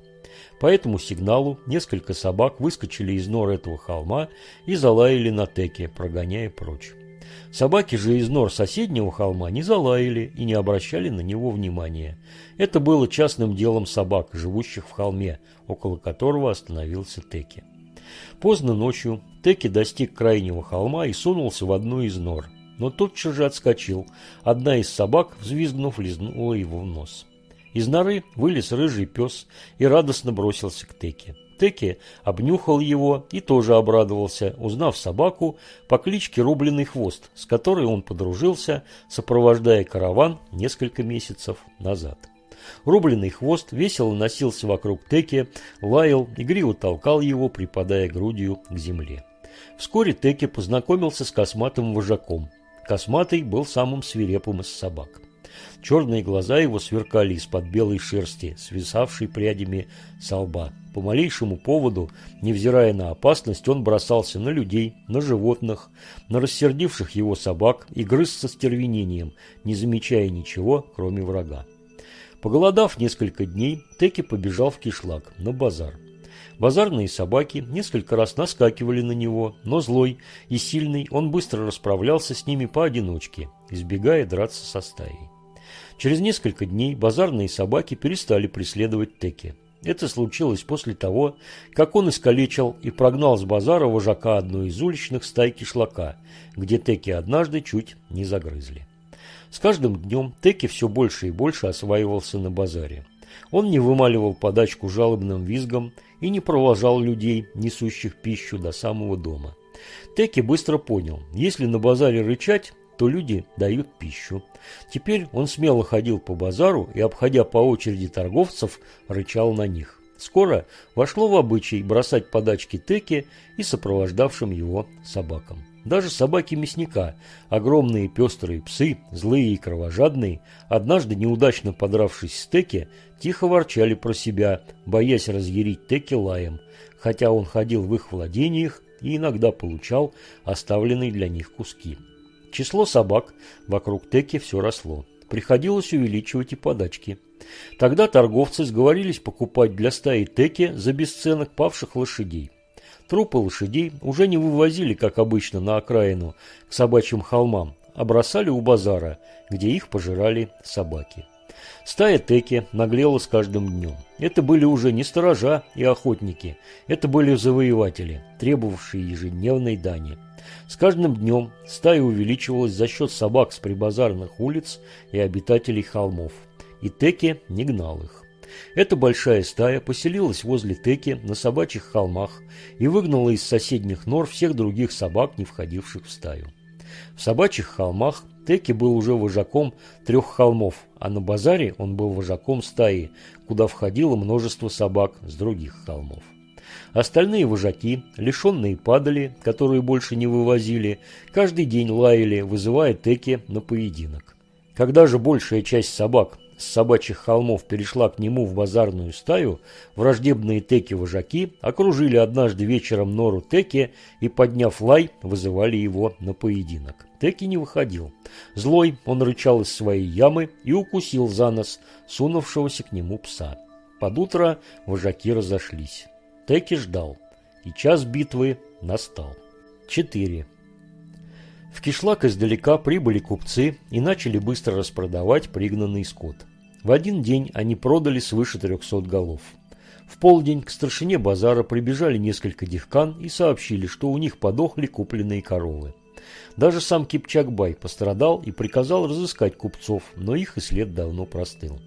По этому сигналу несколько собак выскочили из нор этого холма и залаяли на Теке, прогоняя прочь. Собаки же из нор соседнего холма не залаяли и не обращали на него внимания. Это было частным делом собак, живущих в холме, около которого остановился Теки. Поздно ночью Теки достиг крайнего холма и сунулся в одну из нор – но тотчас же отскочил. Одна из собак, взвизгнув, лизнула его в нос. Из норы вылез рыжий пес и радостно бросился к Теке. Теке обнюхал его и тоже обрадовался, узнав собаку по кличке Рубленый Хвост, с которой он подружился, сопровождая караван несколько месяцев назад. Рубленый хвост весело носился вокруг Теки, лаял, игриво толкал его, припадая грудью к земле. Вскоре Теки познакомился с косматым вожаком, Косматый был самым свирепым из собак. Черные глаза его сверкали из-под белой шерсти, свисавшей прядями со лба. По малейшему поводу, невзирая на опасность, он бросался на людей, на животных, на рассердивших его собак и грыз со стервенением, не замечая ничего, кроме врага. Поголодав несколько дней, Теки побежал в кишлак, на базар. Базарные собаки несколько раз наскакивали на него, но злой и сильный он быстро расправлялся с ними поодиночке, избегая драться со стаей. Через несколько дней базарные собаки перестали преследовать Теки. Это случилось после того, как он искалечил и прогнал с базара вожака одной из уличных стай кишлака, где Теки однажды чуть не загрызли. С каждым днем Теки все больше и больше осваивался на базаре. Он не вымаливал подачку жалобным визгом и не провожал людей, несущих пищу до самого дома. Теки быстро понял, если на базаре рычать, то люди дают пищу. Теперь он смело ходил по базару и, обходя по очереди торговцев, рычал на них. Скоро вошло в обычай бросать подачки Теке и сопровождавшим его собакам. Даже собаки мясника, огромные пестрые псы, злые и кровожадные, однажды неудачно подравшись с Теке, тихо ворчали про себя, боясь разъярить Теке лаем, хотя он ходил в их владениях и иногда получал оставленные для них куски. Число собак вокруг Теки все росло. Приходилось увеличивать и подачки. Тогда торговцы сговорились покупать для стаи Теки за бесценок павших лошадей. Трупы лошадей уже не вывозили, как обычно, на окраину, к собачьим холмам, а бросали у базара, где их пожирали собаки. Стая Теки наглела с каждым днем. Это были уже не сторожа и охотники, это были завоеватели, требовавшие ежедневной дани. С каждым днем стая увеличивалась за счет собак с прибазарных улиц и обитателей холмов. И Теки не гнал их. Эта большая стая поселилась возле Теки на собачьих холмах и выгнала из соседних нор всех других собак, не входивших в стаю. В собачьих холмах Теки был уже вожаком трех холмов, а на базаре он был вожаком стаи, куда входило множество собак с других холмов. Остальные вожаки, лишенные падали, которые больше не вывозили, каждый день лаяли, вызывая Теки на поединок. Когда же большая часть собак с собачьих холмов перешла к нему в базарную стаю, враждебные теки-вожаки окружили однажды вечером нору теки и, подняв лай, вызывали его на поединок. Теки не выходил. Злой он рычал из своей ямы и укусил за нос сунувшегося к нему пса. Под утро вожаки разошлись. Теки ждал, и час битвы настал. 4. В кишлак издалека прибыли купцы и начали быстро распродавать пригнанный скот. В один день они продали свыше 300 голов. В полдень к старшине базара прибежали несколько дихкан и сообщили, что у них подохли купленные коровы. Даже сам Кипчакбай пострадал и приказал разыскать купцов, но их и след давно простыл.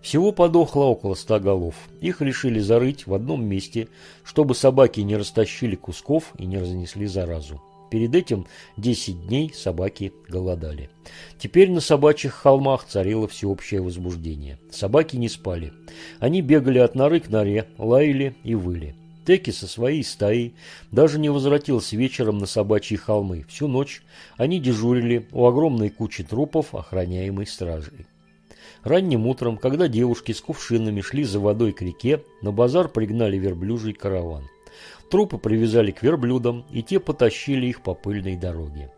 Всего подохло около ста голов. Их решили зарыть в одном месте, чтобы собаки не растащили кусков и не разнесли заразу. Перед этим 10 дней собаки голодали. Теперь на собачьих холмах царило всеобщее возбуждение. Собаки не спали. Они бегали от норы к норе, лаяли и выли. Теки со своей стаей даже не возвратился вечером на собачьи холмы. Всю ночь они дежурили у огромной кучи трупов, охраняемой стражей. Ранним утром, когда девушки с кувшинами шли за водой к реке, на базар пригнали верблюжий караван. Трупы привязали к верблюдам, и те потащили их по пыльной дороге.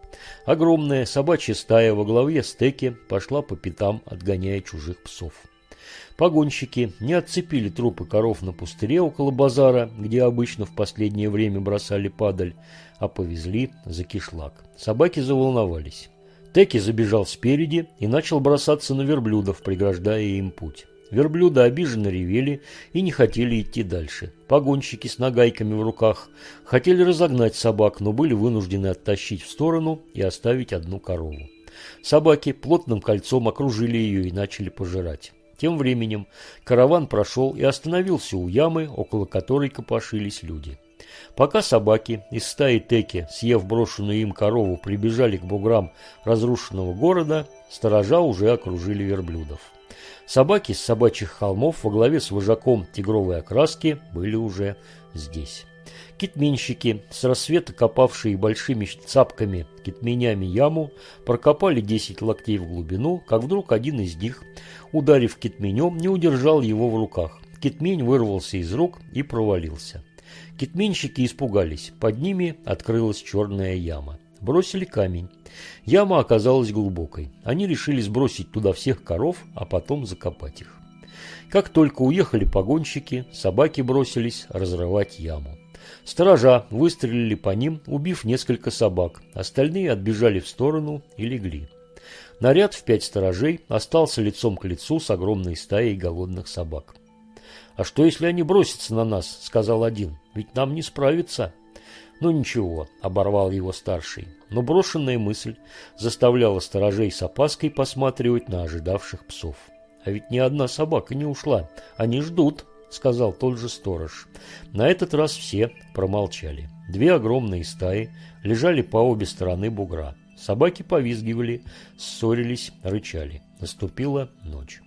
Огромная собачья стая во главе стеки пошла по пятам, отгоняя чужих псов. Погонщики не отцепили трупы коров на пустыре около базара, где обычно в последнее время бросали падаль, а повезли за кишлак. Собаки заволновались. Теки забежал спереди и начал бросаться на верблюдов, преграждая им путь. Верблюда обиженно ревели и не хотели идти дальше. Погонщики с нагайками в руках хотели разогнать собак, но были вынуждены оттащить в сторону и оставить одну корову. Собаки плотным кольцом окружили ее и начали пожирать. Тем временем караван прошел и остановился у ямы, около которой копошились люди. Пока собаки из стаи Теки, съев брошенную им корову, прибежали к буграм разрушенного города, сторожа уже окружили верблюдов. Собаки с собачьих холмов во главе с вожаком тигровой окраски были уже здесь. Китменщики, с рассвета копавшие большими цапками китменями яму, прокопали 10 локтей в глубину, как вдруг один из них, ударив китменем, не удержал его в руках. Китмень вырвался из рук и провалился. Китменщики испугались, под ними открылась черная яма. Бросили камень. Яма оказалась глубокой. Они решили сбросить туда всех коров, а потом закопать их. Как только уехали погонщики, собаки бросились разрывать яму. Сторожа выстрелили по ним, убив несколько собак. Остальные отбежали в сторону и легли. Наряд в пять сторожей остался лицом к лицу с огромной стаей голодных собак. «А что, если они бросятся на нас?» – сказал один. «Ведь нам не справиться». «Ну ничего», – оборвал его старший. Но брошенная мысль заставляла сторожей с опаской посматривать на ожидавших псов. «А ведь ни одна собака не ушла. Они ждут», – сказал тот же сторож. На этот раз все промолчали. Две огромные стаи лежали по обе стороны бугра. Собаки повизгивали, ссорились, рычали. Наступила ночь.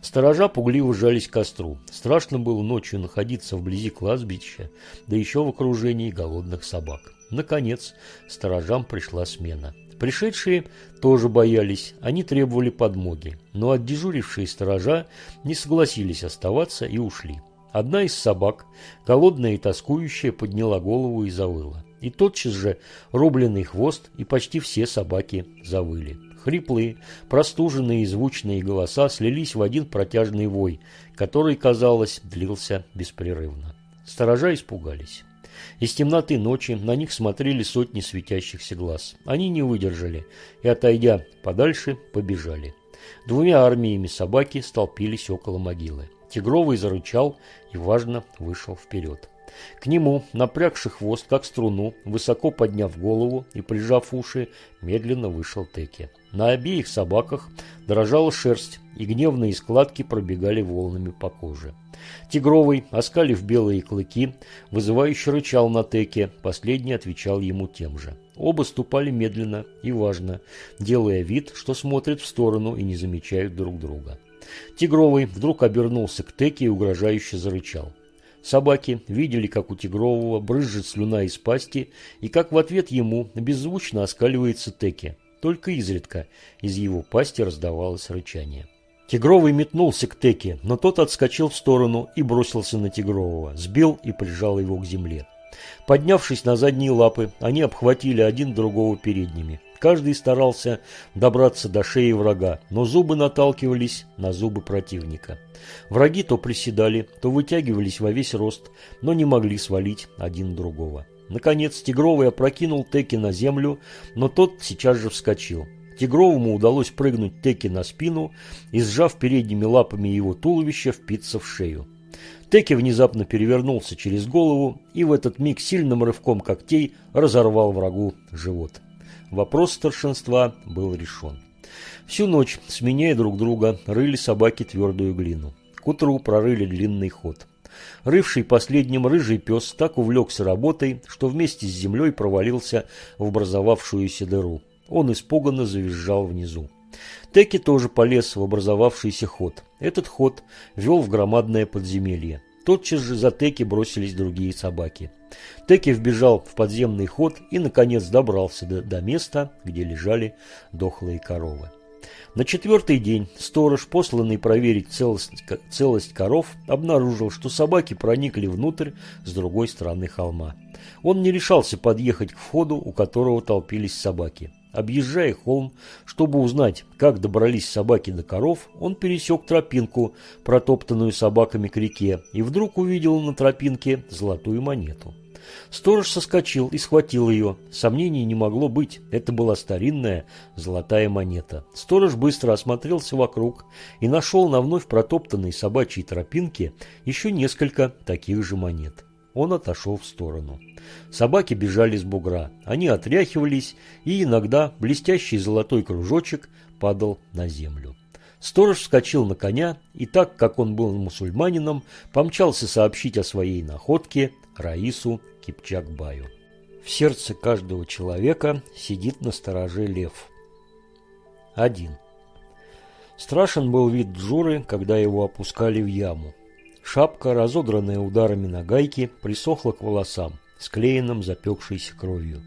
Сторожа пугливо жались к костру. Страшно было ночью находиться вблизи кладбища, да еще в окружении голодных собак. Наконец, сторожам пришла смена. Пришедшие тоже боялись, они требовали подмоги, но отдежурившие сторожа не согласились оставаться и ушли. Одна из собак, голодная и тоскующая, подняла голову и завыла. И тотчас же рубленный хвост и почти все собаки завыли. Хриплые, простуженные и звучные голоса слились в один протяжный вой, который, казалось, длился беспрерывно. Сторожа испугались. Из темноты ночи на них смотрели сотни светящихся глаз. Они не выдержали и, отойдя подальше, побежали. Двумя армиями собаки столпились около могилы. Тигровый зарычал и, важно, вышел вперед. К нему, напрягший хвост, как струну, высоко подняв голову и прижав уши, медленно вышел Теки. На обеих собаках дрожала шерсть, и гневные складки пробегали волнами по коже. Тигровый, оскалив белые клыки, вызывающе рычал на Теке, последний отвечал ему тем же. Оба ступали медленно и важно, делая вид, что смотрят в сторону и не замечают друг друга. Тигровый вдруг обернулся к Теке и угрожающе зарычал. Собаки видели, как у Тигрового брызжет слюна из пасти, и как в ответ ему беззвучно оскаливается Теки. Только изредка из его пасти раздавалось рычание. Тигровый метнулся к Теке, но тот отскочил в сторону и бросился на Тигрового, сбил и прижал его к земле. Поднявшись на задние лапы, они обхватили один другого передними. Каждый старался добраться до шеи врага, но зубы наталкивались на зубы противника. Враги то приседали, то вытягивались во весь рост, но не могли свалить один другого. Наконец Тигровый опрокинул Теки на землю, но тот сейчас же вскочил. Тигровому удалось прыгнуть Теки на спину и, сжав передними лапами его туловище, впиться в шею. Теки внезапно перевернулся через голову и в этот миг сильным рывком когтей разорвал врагу живот. Вопрос старшинства был решен. Всю ночь, сменяя друг друга, рыли собаки твердую глину. К утру прорыли длинный ход. Рывший последним рыжий пес так увлекся работой, что вместе с землей провалился в образовавшуюся дыру. Он испуганно завизжал внизу. Теки тоже полез в образовавшийся ход. Этот ход вел в громадное подземелье. Тотчас же за Теки бросились другие собаки. Теки вбежал в подземный ход и, наконец, добрался до, до места, где лежали дохлые коровы. На четвертый день сторож, посланный проверить целость, целость коров, обнаружил, что собаки проникли внутрь с другой стороны холма. Он не решался подъехать к входу, у которого толпились собаки. Объезжая холм, чтобы узнать, как добрались собаки до коров, он пересек тропинку, протоптанную собаками к реке, и вдруг увидел на тропинке золотую монету. Сторож соскочил и схватил ее. Сомнений не могло быть. Это была старинная золотая монета. Сторож быстро осмотрелся вокруг и нашел на вновь протоптанной собачьей тропинке еще несколько таких же монет. Он отошел в сторону. Собаки бежали с бугра. Они отряхивались, и иногда блестящий золотой кружочек падал на землю. Сторож вскочил на коня и так, как он был мусульманином, помчался сообщить о своей находке Раису Кипчакбаю. В сердце каждого человека сидит на стороже лев. 1. Страшен был вид Джуры, когда его опускали в яму. Шапка, разодранная ударами на гайки, присохла к волосам склеенным запекшейся кровью.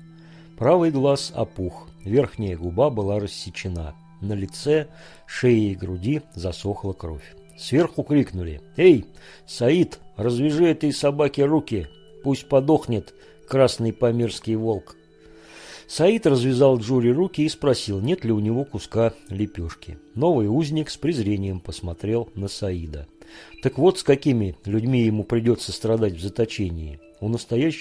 Правый глаз опух, верхняя губа была рассечена. На лице, шее и груди засохла кровь. Сверху крикнули «Эй, Саид, развяжи этой собаке руки, пусть подохнет красный памирский волк». Саид развязал Джули руки и спросил, нет ли у него куска лепешки. Новый узник с презрением посмотрел на Саида. Так вот, с какими людьми ему придется страдать в заточении. У настоящего